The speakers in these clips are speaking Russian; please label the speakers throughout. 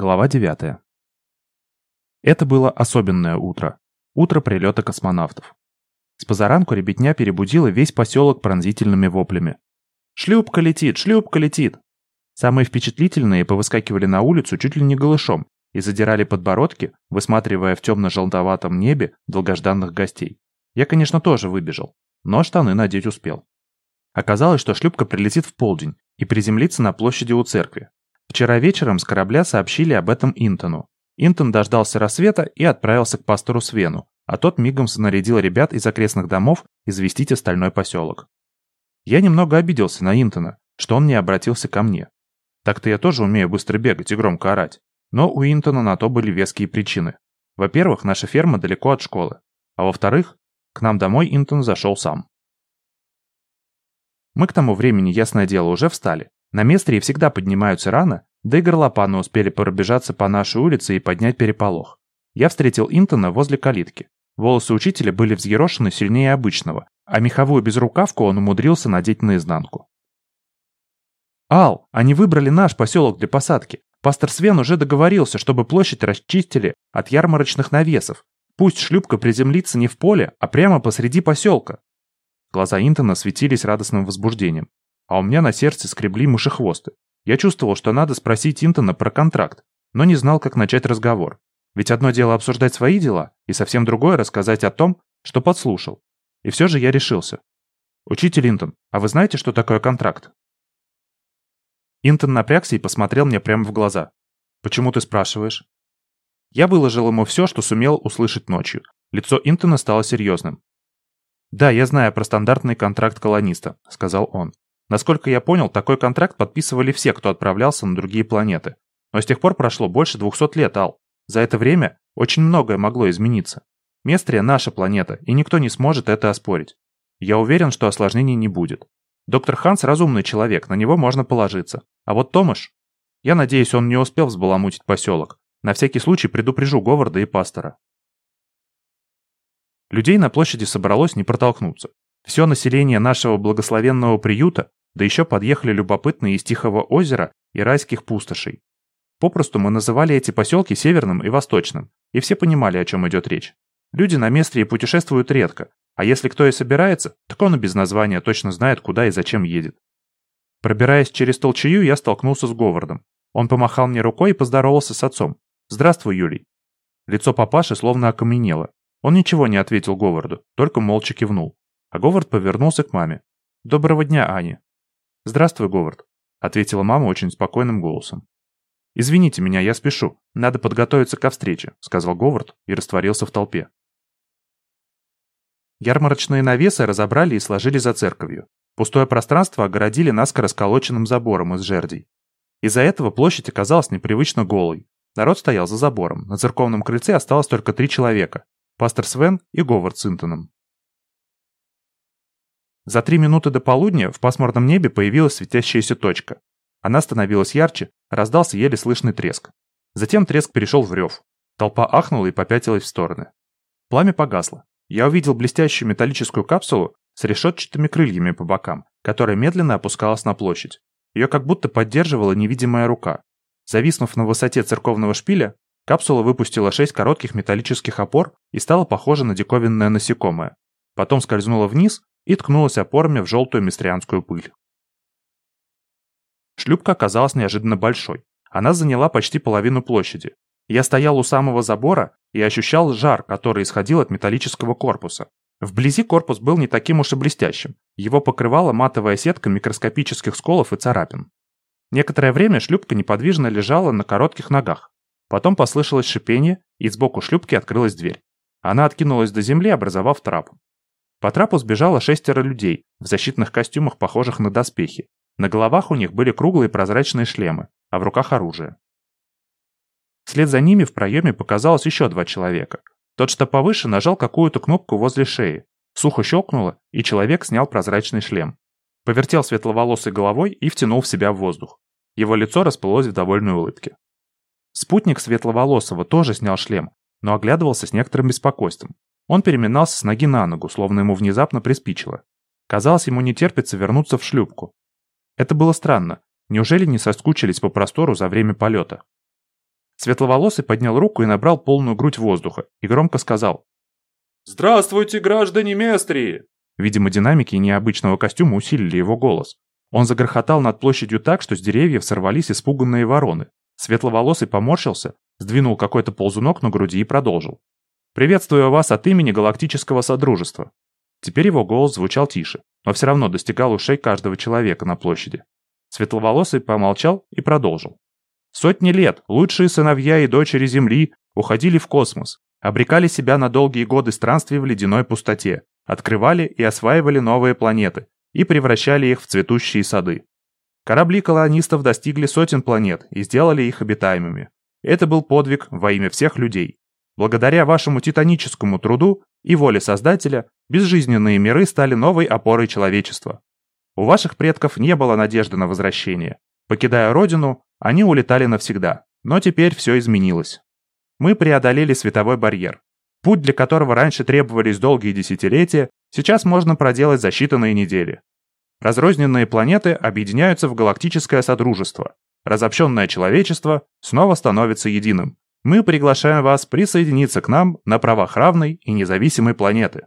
Speaker 1: Глава 9. Это было особенное утро. Утро прилета космонавтов. С позаранку ребятня перебудила весь поселок пронзительными воплями. «Шлюпка летит! Шлюпка летит!» Самые впечатлительные повыскакивали на улицу чуть ли не голышом и задирали подбородки, высматривая в темно-желтоватом небе долгожданных гостей. Я, конечно, тоже выбежал, но штаны надеть успел. Оказалось, что шлюпка прилетит в полдень и приземлится на площади у церкви, Вчера вечером с корабля сообщили об этом Интону. Интон дождался рассвета и отправился к пастору Свену, а тот мигом снарядил ребят из окрестных домов известить остальной поселок. Я немного обиделся на Интона, что он не обратился ко мне. Так-то я тоже умею быстро бегать и громко орать. Но у Интона на то были веские причины. Во-первых, наша ферма далеко от школы. А во-вторых, к нам домой Интон зашел сам. Мы к тому времени, ясное дело, уже встали, на Местрии всегда поднимаются рано, да и горлопаны успели пробежаться по нашей улице и поднять переполох. Я встретил Интона возле калитки. Волосы учителя были взъерошены сильнее обычного, а меховую безрукавку он умудрился надеть наизнанку. «Ал, они выбрали наш поселок для посадки. Пастор Свен уже договорился, чтобы площадь расчистили от ярмарочных навесов. Пусть шлюпка приземлится не в поле, а прямо посреди поселка». Глаза Интона светились радостным возбуждением а у меня на сердце скребли мышехвосты. Я чувствовал, что надо спросить Интона про контракт, но не знал, как начать разговор. Ведь одно дело обсуждать свои дела, и совсем другое рассказать о том, что подслушал. И все же я решился. «Учитель Интон, а вы знаете, что такое контракт?» Интон напрягся и посмотрел мне прямо в глаза. «Почему ты спрашиваешь?» Я выложил ему все, что сумел услышать ночью. Лицо Интона стало серьезным. «Да, я знаю про стандартный контракт колониста», — сказал он. Насколько я понял, такой контракт подписывали все, кто отправлялся на другие планеты. Но с тех пор прошло больше 200 лет, Ал. За это время очень многое могло измениться. Местрия – наша планета, и никто не сможет это оспорить. Я уверен, что осложнений не будет. Доктор Ханс разумный человек, на него можно положиться. А вот Томаш... Я надеюсь, он не успел взбаламутить поселок. На всякий случай предупрежу Говарда и пастора. Людей на площади собралось не протолкнуться. Все население нашего благословенного приюта да еще подъехали любопытные из Тихого озера и райских пустошей. Попросту мы называли эти поселки Северным и Восточным, и все понимали, о чем идет речь. Люди на Местрии путешествуют редко, а если кто и собирается, так он и без названия точно знает, куда и зачем едет. Пробираясь через толчею, я столкнулся с Говардом. Он помахал мне рукой и поздоровался с отцом. «Здравствуй, Юлий». Лицо папаши словно окаменело. Он ничего не ответил Говарду, только молча кивнул. А Говард повернулся к маме. «Доброго дня, Аня. «Здравствуй, Говард», — ответила мама очень спокойным голосом. «Извините меня, я спешу. Надо подготовиться ко встрече», — сказал Говард и растворился в толпе. Ярмарочные навесы разобрали и сложили за церковью. Пустое пространство огородили наскоро сколоченным забором из жердей. Из-за этого площадь оказалась непривычно голой. Народ стоял за забором. На церковном крыльце осталось только три человека. Пастор Свен и Говард с Интоном. За три минуты до полудня в пасмурном небе появилась светящаяся точка. Она становилась ярче, раздался еле слышный треск. Затем треск перешел в рев. Толпа ахнула и попятилась в стороны. Пламя погасло. Я увидел блестящую металлическую капсулу с решетчатыми крыльями по бокам, которая медленно опускалась на площадь. Ее как будто поддерживала невидимая рука. Зависнув на высоте церковного шпиля, капсула выпустила шесть коротких металлических опор и стала похожа на диковинное насекомое. Потом скользнула вниз и ткнулась опорами в желтую мистрианскую пыль. Шлюпка оказалась неожиданно большой. Она заняла почти половину площади. Я стоял у самого забора и ощущал жар, который исходил от металлического корпуса. Вблизи корпус был не таким уж и блестящим. Его покрывала матовая сетка микроскопических сколов и царапин. Некоторое время шлюпка неподвижно лежала на коротких ногах. Потом послышалось шипение, и сбоку шлюпки открылась дверь. Она откинулась до земли, образовав трап. По трапу сбежало шестеро людей в защитных костюмах, похожих на доспехи. На головах у них были круглые прозрачные шлемы, а в руках оружие. Вслед за ними в проеме показалось еще два человека. Тот, что повыше, нажал какую-то кнопку возле шеи. Сухо щелкнуло, и человек снял прозрачный шлем. Повертел светловолосой головой и втянул в себя в воздух. Его лицо расплылось в довольной улыбке. Спутник светловолосого тоже снял шлем, но оглядывался с некоторым беспокойством. Он переминался с ноги на ногу, словно ему внезапно приспичило. Казалось, ему не терпится вернуться в шлюпку. Это было странно. Неужели не соскучились по простору за время полета? Светловолосый поднял руку и набрал полную грудь воздуха и громко сказал. «Здравствуйте, граждане Местрии!» Видимо, динамики необычного костюма усилили его голос. Он загрохотал над площадью так, что с деревьев сорвались испуганные вороны. Светловолосый поморщился, сдвинул какой-то ползунок на груди и продолжил. «Приветствую вас от имени Галактического Содружества». Теперь его голос звучал тише, но все равно достигал ушей каждого человека на площади. Светловолосый помолчал и продолжил. Сотни лет лучшие сыновья и дочери Земли уходили в космос, обрекали себя на долгие годы странствий в ледяной пустоте, открывали и осваивали новые планеты и превращали их в цветущие сады. Корабли колонистов достигли сотен планет и сделали их обитаемыми. Это был подвиг во имя всех людей. Благодаря вашему титаническому труду и воле Создателя, безжизненные миры стали новой опорой человечества. У ваших предков не было надежды на возвращение. Покидая родину, они улетали навсегда, но теперь все изменилось. Мы преодолели световой барьер. Путь, для которого раньше требовались долгие десятилетия, сейчас можно проделать за считанные недели. Разрозненные планеты объединяются в галактическое содружество. Разобщенное человечество снова становится единым. Мы приглашаем вас присоединиться к нам на правах равной и независимой планеты.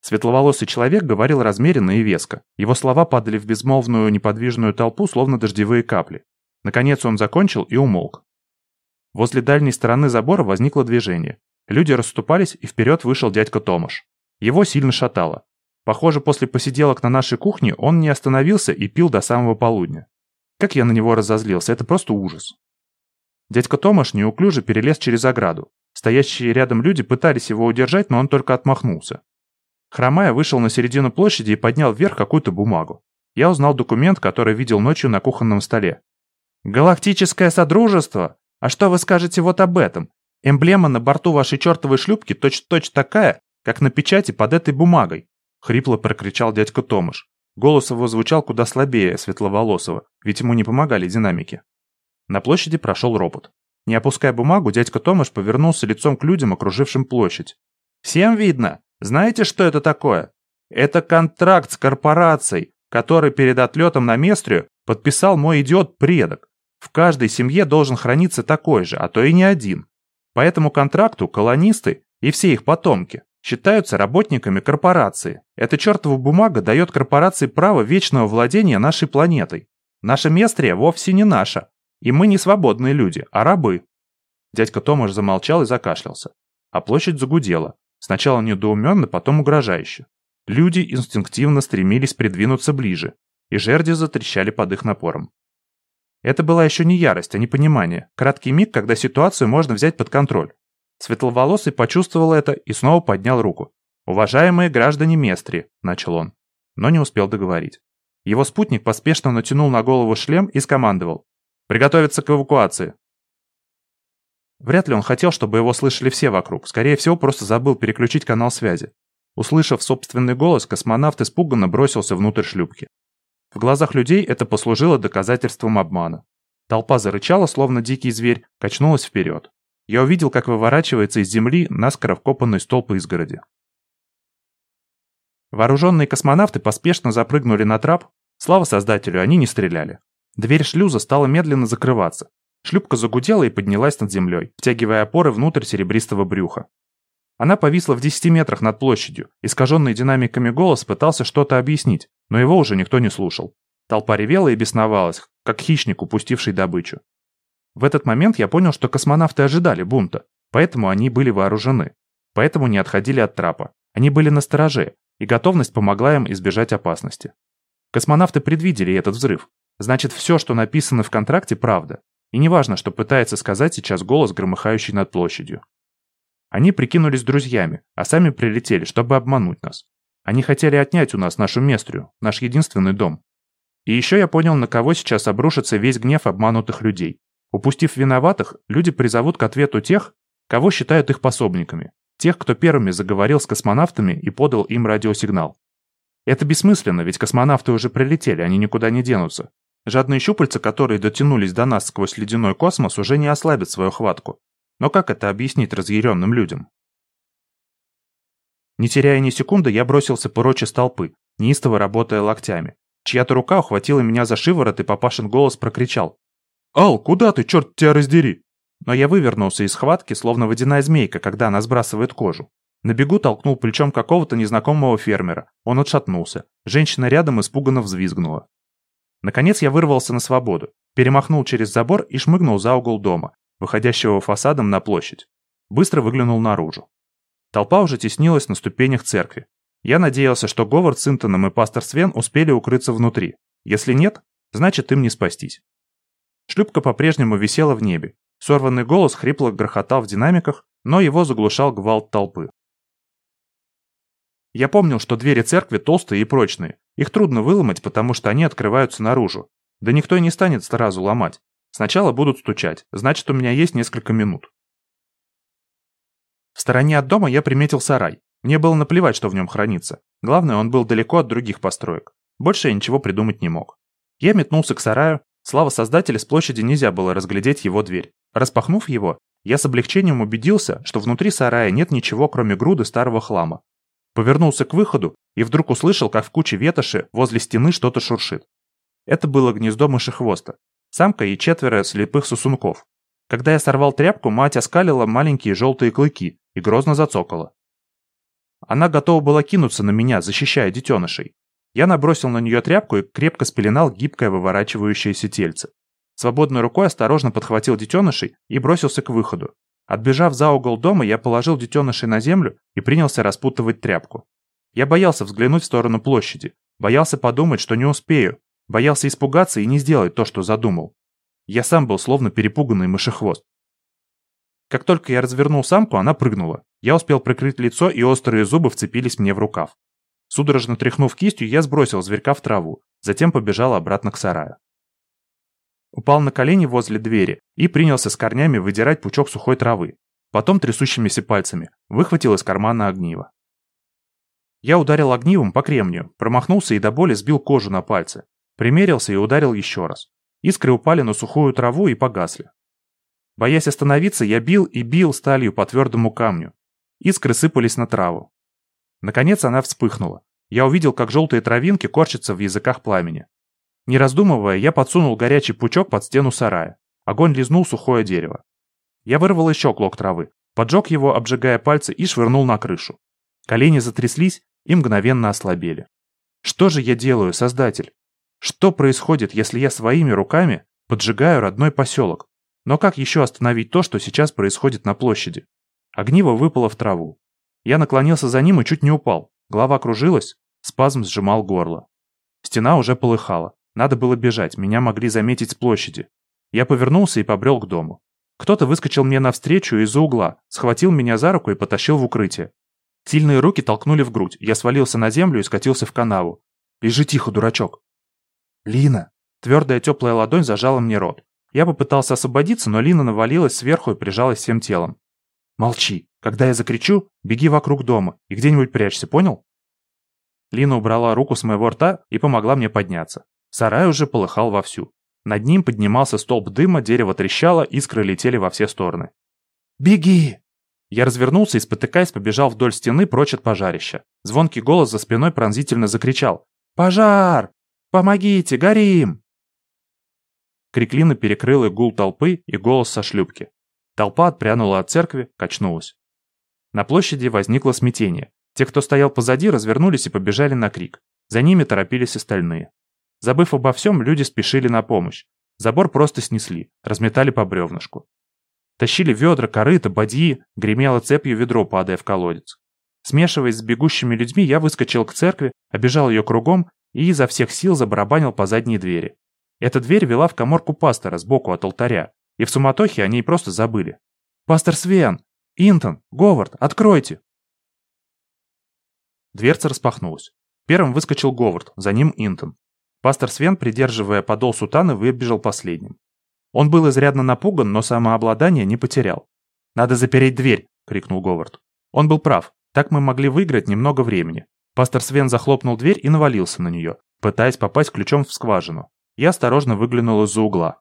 Speaker 1: Светловолосый человек говорил размеренно и веско. Его слова падали в безмолвную неподвижную толпу, словно дождевые капли. Наконец он закончил и умолк. Возле дальней стороны забора возникло движение. Люди расступались, и вперед вышел дядька Томаш. Его сильно шатало. Похоже, после посиделок на нашей кухне он не остановился и пил до самого полудня. Как я на него разозлился, это просто ужас. Дядька Томаш неуклюже перелез через ограду. Стоящие рядом люди пытались его удержать, но он только отмахнулся. Хромая вышел на середину площади и поднял вверх какую-то бумагу. Я узнал документ, который видел ночью на кухонном столе. «Галактическое Содружество? А что вы скажете вот об этом? Эмблема на борту вашей чертовой шлюпки точь-точь такая, как на печати под этой бумагой», — хрипло прокричал дядька Томаш. Голос его звучал куда слабее Светловолосого, ведь ему не помогали динамики. На площади прошел ропот. Не опуская бумагу, дядька Томаш повернулся лицом к людям, окружившим площадь. «Всем видно? Знаете, что это такое? Это контракт с корпорацией, который перед отлетом на Местрию подписал мой идиот-предок. В каждой семье должен храниться такой же, а то и не один. По этому контракту колонисты и все их потомки считаются работниками корпорации. Эта чертова бумага дает корпорации право вечного владения нашей планетой. Наша Местрия вовсе не наша, и мы не свободные люди, а рабы. Дядька Томаш замолчал и закашлялся. А площадь загудела. Сначала недоуменно, потом угрожающе. Люди инстинктивно стремились придвинуться ближе, и жерди затрещали под их напором. Это была еще не ярость, а непонимание. Краткий миг, когда ситуацию можно взять под контроль. Светловолосый почувствовал это и снова поднял руку. «Уважаемые граждане Местри», — начал он, но не успел договорить. Его спутник поспешно натянул на голову шлем и скомандовал. «Приготовиться к эвакуации». Вряд ли он хотел, чтобы его слышали все вокруг. Скорее всего, просто забыл переключить канал связи. Услышав собственный голос, космонавт испуганно бросился внутрь шлюпки. В глазах людей это послужило доказательством обмана. Толпа зарычала, словно дикий зверь, качнулась вперед. Я увидел, как выворачивается из земли наскоро вкопанный столб изгороди. Вооруженные космонавты поспешно запрыгнули на трап. Слава создателю, они не стреляли. Дверь шлюза стала медленно закрываться. Шлюпка загудела и поднялась над землей, втягивая опоры внутрь серебристого брюха. Она повисла в 10 метрах над площадью. Искаженный динамиками голос пытался что-то объяснить, но его уже никто не слушал. Толпа ревела и бесновалась, как хищник, упустивший добычу. В этот момент я понял, что космонавты ожидали бунта, поэтому они были вооружены. Поэтому не отходили от трапа. Они были на стороже, и готовность помогла им избежать опасности. Космонавты предвидели этот взрыв. Значит, все, что написано в контракте, правда. И неважно, что пытается сказать сейчас голос, громыхающий над площадью. Они прикинулись друзьями, а сами прилетели, чтобы обмануть нас. Они хотели отнять у нас нашу Местрию, наш единственный дом. И еще я понял, на кого сейчас обрушится весь гнев обманутых людей. Упустив виноватых, люди призовут к ответу тех, кого считают их пособниками, тех, кто первыми заговорил с космонавтами и подал им радиосигнал. Это бессмысленно, ведь космонавты уже прилетели, они никуда не денутся. Жадные щупальца, которые дотянулись до нас сквозь ледяной космос, уже не ослабят свою хватку. Но как это объяснить разъяренным людям? Не теряя ни секунды, я бросился прочь из толпы, неистово работая локтями. Чья-то рука ухватила меня за шиворот, и папашин голос прокричал. «Ал, куда ты, черт тебя раздери?» но я вывернулся из схватки, словно водяная змейка, когда она сбрасывает кожу. На бегу толкнул плечом какого-то незнакомого фермера. Он отшатнулся. Женщина рядом испуганно взвизгнула. Наконец я вырвался на свободу, перемахнул через забор и шмыгнул за угол дома, выходящего фасадом на площадь. Быстро выглянул наружу. Толпа уже теснилась на ступенях церкви. Я надеялся, что Говард с Интоном и пастор Свен успели укрыться внутри. Если нет, значит им не спастись. Шлюпка по-прежнему висела в небе. Сорванный голос хрипло грохотал в динамиках, но его заглушал гвалт толпы. Я помнил, что двери церкви толстые и прочные. Их трудно выломать, потому что они открываются наружу. Да никто и не станет сразу ломать. Сначала будут стучать, значит, у меня есть несколько минут. В стороне от дома я приметил сарай. Мне было наплевать, что в нем хранится. Главное, он был далеко от других построек. Больше я ничего придумать не мог. Я метнулся к сараю. Слава создателя, с площади нельзя было разглядеть его дверь. Распахнув его, я с облегчением убедился, что внутри сарая нет ничего, кроме груды старого хлама. Повернулся к выходу и вдруг услышал, как в куче ветоши возле стены что-то шуршит. Это было гнездо мышехвоста, самка и четверо слепых сосунков. Когда я сорвал тряпку, мать оскалила маленькие желтые клыки и грозно зацокала. Она готова была кинуться на меня, защищая детенышей. Я набросил на нее тряпку и крепко спеленал гибкое выворачивающееся тельце. Свободной рукой осторожно подхватил детенышей и бросился к выходу. Отбежав за угол дома, я положил детенышей на землю и принялся распутывать тряпку. Я боялся взглянуть в сторону площади, боялся подумать, что не успею, боялся испугаться и не сделать то, что задумал. Я сам был словно перепуганный мышехвост. Как только я развернул самку, она прыгнула. Я успел прикрыть лицо, и острые зубы вцепились мне в рукав. Судорожно тряхнув кистью, я сбросил зверька в траву, затем побежал обратно к сараю. Упал на колени возле двери и принялся с корнями выдирать пучок сухой травы. Потом трясущимися пальцами выхватил из кармана огниво. Я ударил огнивом по кремнию, промахнулся и до боли сбил кожу на пальце. Примерился и ударил еще раз. Искры упали на сухую траву и погасли. Боясь остановиться, я бил и бил сталью по твердому камню. Искры сыпались на траву. Наконец она вспыхнула. Я увидел, как желтые травинки корчатся в языках пламени. Не раздумывая, я подсунул горячий пучок под стену сарая. Огонь лизнул сухое дерево. Я вырвал еще клок травы, поджег его, обжигая пальцы, и швырнул на крышу. Колени затряслись и мгновенно ослабели. Что же я делаю, Создатель? Что происходит, если я своими руками поджигаю родной поселок? Но как еще остановить то, что сейчас происходит на площади? Огниво выпало в траву. Я наклонился за ним и чуть не упал. Голова кружилась, спазм сжимал горло. Стена уже полыхала. Надо было бежать, меня могли заметить с площади. Я повернулся и побрел к дому. Кто-то выскочил мне навстречу из-за угла, схватил меня за руку и потащил в укрытие. Сильные руки толкнули в грудь, я свалился на землю и скатился в канаву. «Лежи тихо, дурачок!» «Лина!» Твердая теплая ладонь зажала мне рот. Я попытался освободиться, но Лина навалилась сверху и прижалась всем телом. «Молчи. Когда я закричу, беги вокруг дома и где-нибудь прячься, понял?» Лина убрала руку с моего рта и помогла мне подняться. Сарай уже полыхал вовсю. Над ним поднимался столб дыма, дерево трещало, искры летели во все стороны. «Беги!» Я развернулся и, спотыкаясь, побежал вдоль стены прочь от пожарища. Звонкий голос за спиной пронзительно закричал. «Пожар! Помогите! Горим!» Криклина перекрыл и гул толпы, и голос со шлюпки. Толпа отпрянула от церкви, качнулась. На площади возникло смятение. Те, кто стоял позади, развернулись и побежали на крик. За ними торопились остальные. Забыв обо всем, люди спешили на помощь. Забор просто снесли, разметали по бревнышку. Тащили ведра, корыта, бадьи, гремело цепью ведро, падая в колодец. Смешиваясь с бегущими людьми, я выскочил к церкви, обежал ее кругом и изо всех сил забарабанил по задней двери. Эта дверь вела в коморку пастора сбоку от алтаря, и в суматохе о ней просто забыли. «Пастор Свен! Интон! Говард! Откройте!» Дверца распахнулась. Первым выскочил Говард, за ним Интон. Пастор Свен, придерживая подол сутаны, выбежал последним. Он был изрядно напуган, но самообладание не потерял. «Надо запереть дверь!» — крикнул Говард. Он был прав. Так мы могли выиграть немного времени. Пастор Свен захлопнул дверь и навалился на нее, пытаясь попасть ключом в скважину. Я осторожно выглянул из-за угла.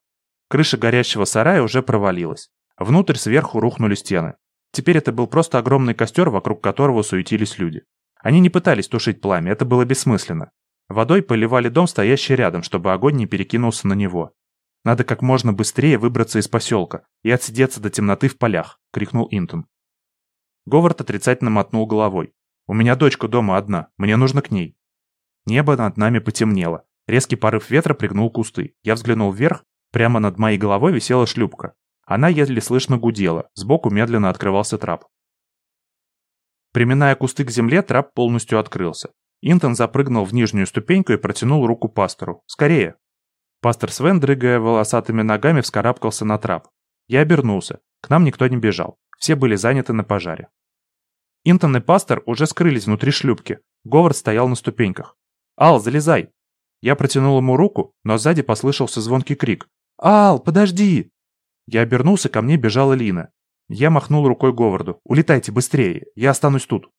Speaker 1: Крыша горящего сарая уже провалилась. Внутрь сверху рухнули стены. Теперь это был просто огромный костер, вокруг которого суетились люди. Они не пытались тушить пламя, это было бессмысленно. Водой поливали дом, стоящий рядом, чтобы огонь не перекинулся на него. Надо как можно быстрее выбраться из поселка и отсидеться до темноты в полях», — крикнул Интон. Говард отрицательно мотнул головой. «У меня дочка дома одна, мне нужно к ней». Небо над нами потемнело. Резкий порыв ветра пригнул кусты. Я взглянул вверх, прямо над моей головой висела шлюпка. Она еле слышно гудела, сбоку медленно открывался трап. Приминая кусты к земле, трап полностью открылся. Интон запрыгнул в нижнюю ступеньку и протянул руку пастору. «Скорее!» Пастор Свен, дрыгая волосатыми ногами, вскарабкался на трап. Я обернулся. К нам никто не бежал. Все были заняты на пожаре. Интон и пастор уже скрылись внутри шлюпки. Говард стоял на ступеньках. «Ал, залезай!» Я протянул ему руку, но сзади послышался звонкий крик. «Ал, подожди!» Я обернулся, ко мне бежала Лина. Я махнул рукой Говарду. «Улетайте быстрее, я останусь тут».